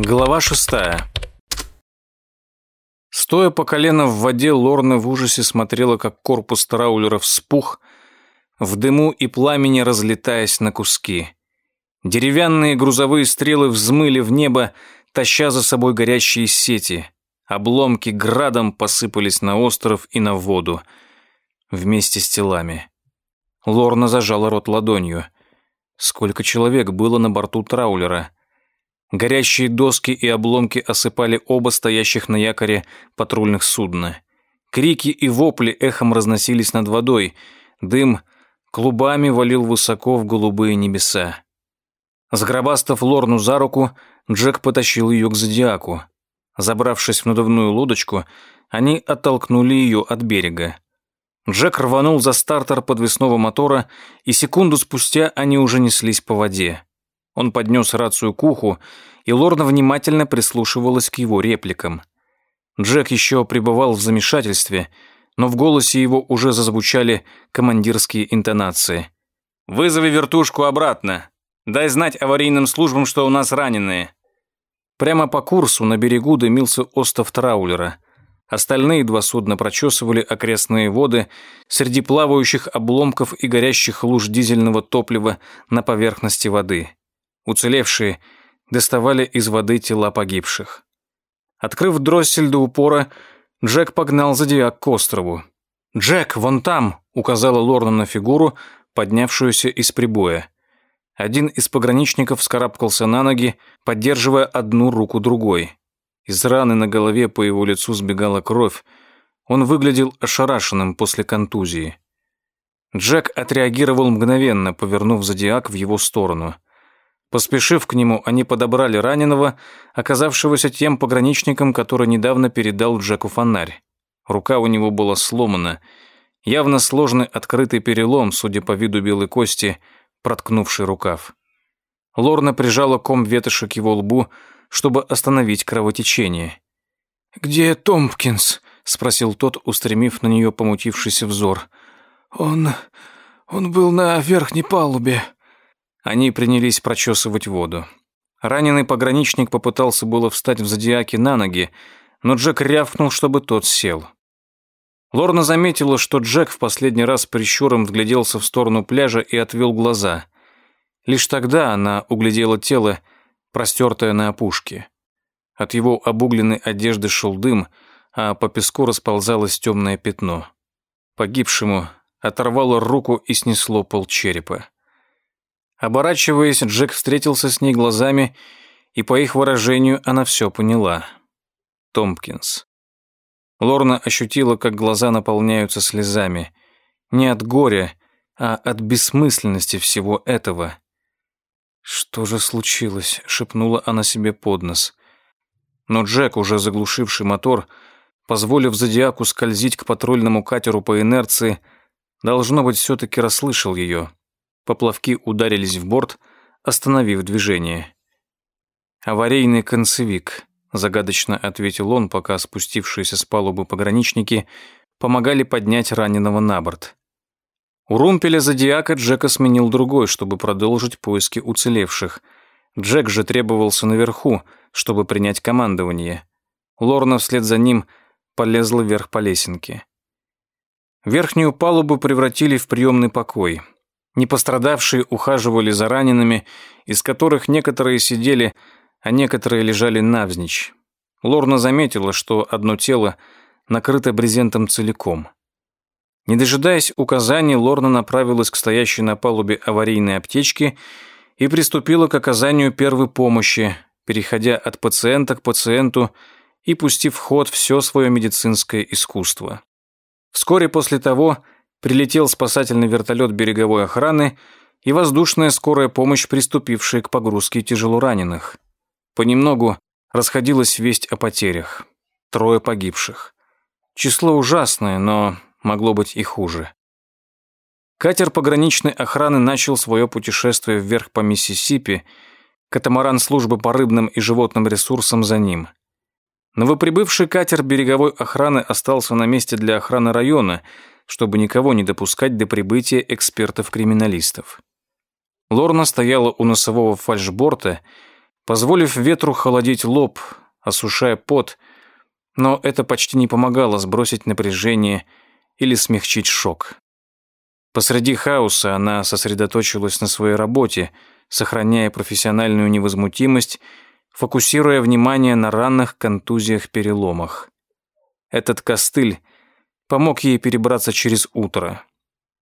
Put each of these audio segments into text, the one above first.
Глава шестая. Стоя по колено в воде, Лорна в ужасе смотрела, как корпус траулера вспух, в дыму и пламени разлетаясь на куски. Деревянные грузовые стрелы взмыли в небо, таща за собой горящие сети. Обломки градом посыпались на остров и на воду, вместе с телами. Лорна зажала рот ладонью. Сколько человек было на борту траулера? Горящие доски и обломки осыпали оба стоящих на якоре патрульных судна. Крики и вопли эхом разносились над водой. Дым клубами валил высоко в голубые небеса. Сгробастав Лорну за руку, Джек потащил ее к зодиаку. Забравшись в надувную лодочку, они оттолкнули ее от берега. Джек рванул за стартер подвесного мотора, и секунду спустя они уже неслись по воде. Он поднес рацию к уху, и Лорна внимательно прислушивалась к его репликам. Джек еще пребывал в замешательстве, но в голосе его уже зазвучали командирские интонации. «Вызови вертушку обратно. Дай знать аварийным службам, что у нас раненые». Прямо по курсу на берегу дымился остов траулера. Остальные два судна прочесывали окрестные воды среди плавающих обломков и горящих луж дизельного топлива на поверхности воды. Уцелевшие доставали из воды тела погибших. Открыв дроссель до упора, Джек погнал зодиак к острову. «Джек, вон там!» — указала Лорна на фигуру, поднявшуюся из прибоя. Один из пограничников скарабкался на ноги, поддерживая одну руку другой. Из раны на голове по его лицу сбегала кровь. Он выглядел ошарашенным после контузии. Джек отреагировал мгновенно, повернув зодиак в его сторону — Поспешив к нему, они подобрали раненого, оказавшегося тем пограничником, который недавно передал Джеку фонарь. Рука у него была сломана. Явно сложный открытый перелом, судя по виду белой кости, проткнувший рукав. Лорна прижала ком ветоши к его лбу, чтобы остановить кровотечение. «Где Томпкинс?» — спросил тот, устремив на нее помутившийся взор. «Он... он был на верхней палубе». Они принялись прочесывать воду. Раненый пограничник попытался было встать в зодиаке на ноги, но Джек рявкнул, чтобы тот сел. Лорна заметила, что Джек в последний раз прищуром вгляделся в сторону пляжа и отвел глаза. Лишь тогда она углядела тело, простертое на опушке. От его обугленной одежды шел дым, а по песку расползалось темное пятно. Погибшему оторвало руку и снесло полчерепа. Оборачиваясь, Джек встретился с ней глазами, и по их выражению она все поняла. Томпкинс. Лорна ощутила, как глаза наполняются слезами. Не от горя, а от бессмысленности всего этого. «Что же случилось?» — шепнула она себе под нос. Но Джек, уже заглушивший мотор, позволив Зодиаку скользить к патрульному катеру по инерции, должно быть, все-таки расслышал ее. Поплавки ударились в борт, остановив движение. «Аварийный концевик», — загадочно ответил он, пока спустившиеся с палубы пограничники помогали поднять раненого на борт. У румпеля Зодиака Джека сменил другой, чтобы продолжить поиски уцелевших. Джек же требовался наверху, чтобы принять командование. Лорна вслед за ним полезла вверх по лесенке. Верхнюю палубу превратили в приемный покой — Непострадавшие ухаживали за ранеными, из которых некоторые сидели, а некоторые лежали навзничь. Лорна заметила, что одно тело накрыто брезентом целиком. Не дожидаясь указаний, Лорна направилась к стоящей на палубе аварийной аптечке и приступила к оказанию первой помощи, переходя от пациента к пациенту и пустив в ход все свое медицинское искусство. Вскоре после того, прилетел спасательный вертолет береговой охраны и воздушная скорая помощь, приступившая к погрузке тяжелораненых. Понемногу расходилась весть о потерях. Трое погибших. Число ужасное, но могло быть и хуже. Катер пограничной охраны начал свое путешествие вверх по Миссисипи, катамаран службы по рыбным и животным ресурсам за ним. Новоприбывший катер береговой охраны остался на месте для охраны района – чтобы никого не допускать до прибытия экспертов-криминалистов. Лорна стояла у носового фальшборта, позволив ветру холодить лоб, осушая пот, но это почти не помогало сбросить напряжение или смягчить шок. Посреди хаоса она сосредоточилась на своей работе, сохраняя профессиональную невозмутимость, фокусируя внимание на ранных контузиях-переломах. Этот костыль помог ей перебраться через утро.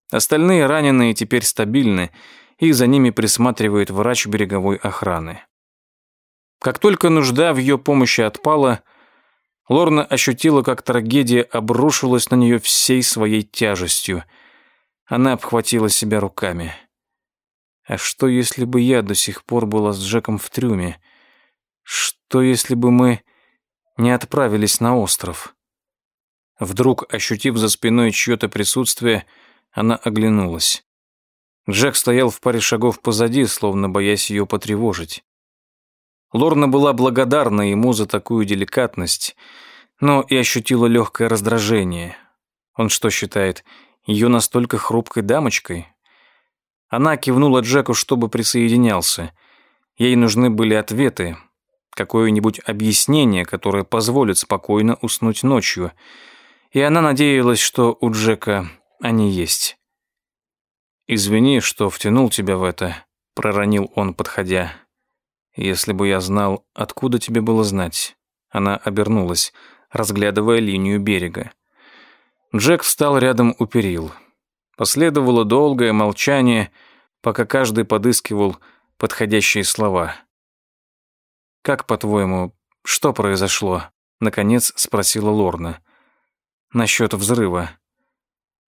Остальные раненые теперь стабильны, и за ними присматривает врач береговой охраны. Как только нужда в ее помощи отпала, Лорна ощутила, как трагедия обрушилась на нее всей своей тяжестью. Она обхватила себя руками. А что, если бы я до сих пор была с Джеком в трюме? Что, если бы мы не отправились на остров? Вдруг, ощутив за спиной чье-то присутствие, она оглянулась. Джек стоял в паре шагов позади, словно боясь ее потревожить. Лорна была благодарна ему за такую деликатность, но и ощутила легкое раздражение. Он что считает, ее настолько хрупкой дамочкой? Она кивнула Джеку, чтобы присоединялся. Ей нужны были ответы, какое-нибудь объяснение, которое позволит спокойно уснуть ночью. И она надеялась, что у Джека они есть. «Извини, что втянул тебя в это», — проронил он, подходя. «Если бы я знал, откуда тебе было знать?» Она обернулась, разглядывая линию берега. Джек встал рядом у перил. Последовало долгое молчание, пока каждый подыскивал подходящие слова. «Как, по-твоему, что произошло?» — наконец спросила Лорна. «Насчет взрыва.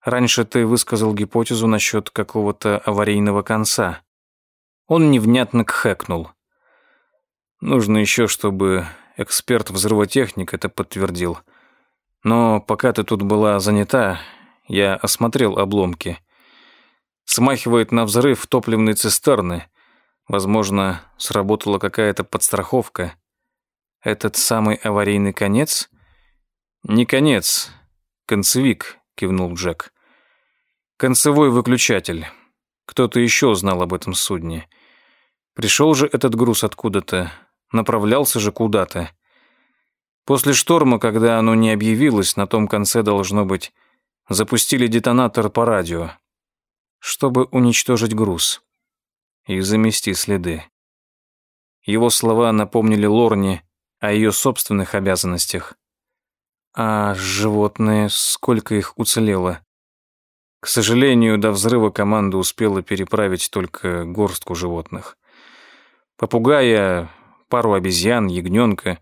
Раньше ты высказал гипотезу насчет какого-то аварийного конца». Он невнятно кхэкнул. Нужно еще, чтобы эксперт-взрывотехник это подтвердил. Но пока ты тут была занята, я осмотрел обломки. Смахивает на взрыв топливной цистерны. Возможно, сработала какая-то подстраховка. Этот самый аварийный конец? Не конец, концевик, кивнул Джек. Концевой выключатель. Кто-то еще знал об этом судне. Пришел же этот груз откуда-то, направлялся же куда-то. После шторма, когда оно не объявилось, на том конце должно быть, запустили детонатор по радио, чтобы уничтожить груз и замести следы. Его слова напомнили Лорне о ее собственных обязанностях. А животные, сколько их уцелело? К сожалению, до взрыва команда успела переправить только горстку животных. Попугая, пару обезьян, ягненка.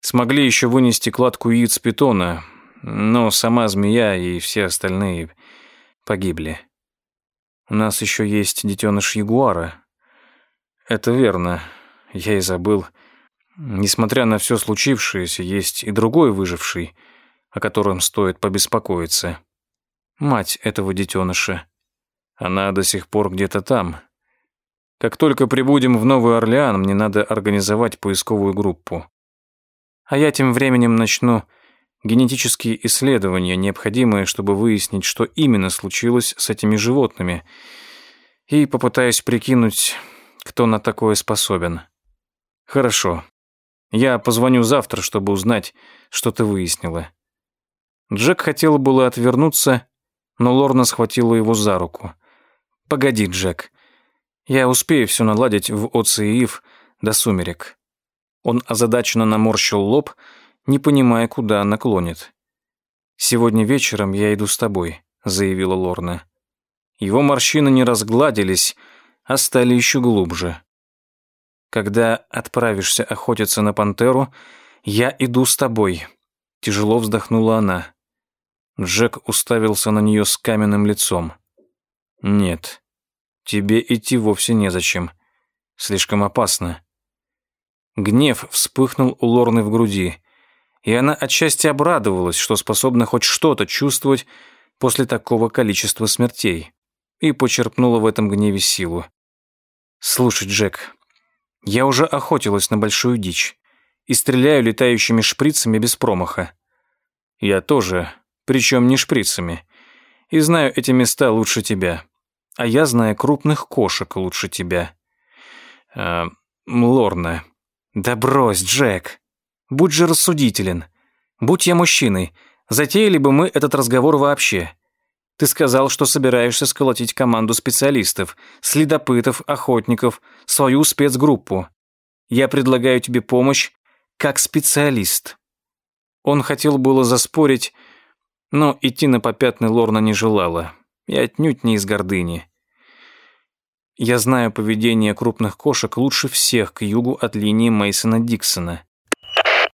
Смогли еще вынести кладку яиц питона, но сама змея и все остальные погибли. У нас еще есть детеныш ягуара. Это верно, я и забыл. Несмотря на все случившееся, есть и другой выживший, о котором стоит побеспокоиться. Мать этого детеныша. Она до сих пор где-то там, как только прибудем в Новый Орлеан, мне надо организовать поисковую группу. А я тем временем начну генетические исследования, необходимые, чтобы выяснить, что именно случилось с этими животными, и попытаюсь прикинуть, кто на такое способен. Хорошо. Я позвоню завтра, чтобы узнать, что ты выяснила. Джек хотел было отвернуться, но Лорна схватила его за руку. «Погоди, Джек. Я успею все наладить в ОЦИИФ до сумерек. Он озадаченно наморщил лоб, не понимая, куда наклонит. «Сегодня вечером я иду с тобой», — заявила Лорна. Его морщины не разгладились, а стали еще глубже. «Когда отправишься охотиться на пантеру, я иду с тобой», — тяжело вздохнула она. Джек уставился на нее с каменным лицом. «Нет, Тебе идти вовсе незачем. Слишком опасно. Гнев вспыхнул у Лорны в груди, и она отчасти обрадовалась, что способна хоть что-то чувствовать после такого количества смертей, и почерпнула в этом гневе силу. «Слушай, Джек, я уже охотилась на большую дичь и стреляю летающими шприцами без промаха. Я тоже, причем не шприцами, и знаю эти места лучше тебя а я знаю крупных кошек лучше тебя. Э, Лорна, Да брось, Джек. Будь же рассудителен. Будь я мужчиной, затеяли бы мы этот разговор вообще. Ты сказал, что собираешься сколотить команду специалистов, следопытов, охотников, свою спецгруппу. Я предлагаю тебе помощь как специалист. Он хотел было заспорить, но идти на попятный Лорна не желала, и отнюдь не из гордыни. Я знаю поведение крупных кошек лучше всех к югу от линии Мейсона Диксона.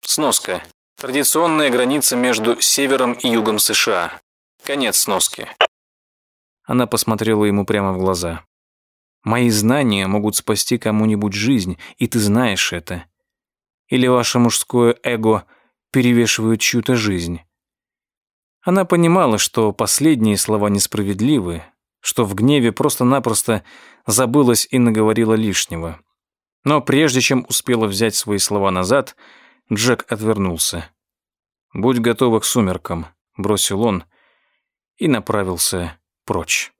Сноска. Традиционная граница между севером и югом США. Конец сноски. Она посмотрела ему прямо в глаза. Мои знания могут спасти кому-нибудь жизнь, и ты знаешь это. Или ваше мужское эго перевешивает чью-то жизнь. Она понимала, что последние слова несправедливы, что в гневе просто-напросто забылась и наговорила лишнего. Но прежде чем успела взять свои слова назад, Джек отвернулся. «Будь готова к сумеркам», — бросил он и направился прочь.